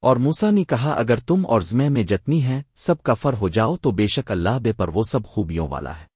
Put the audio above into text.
اور موسا نے کہا، اگر تم اور زمے میں جتنی ہیں، سب کفر ہو جاؤ تو بے شک اللہ بے پر وہ سب خوبیوں والا ہے۔